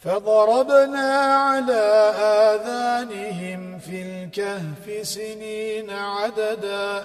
فضربنا على آذانهم في الكهف سنين عددا.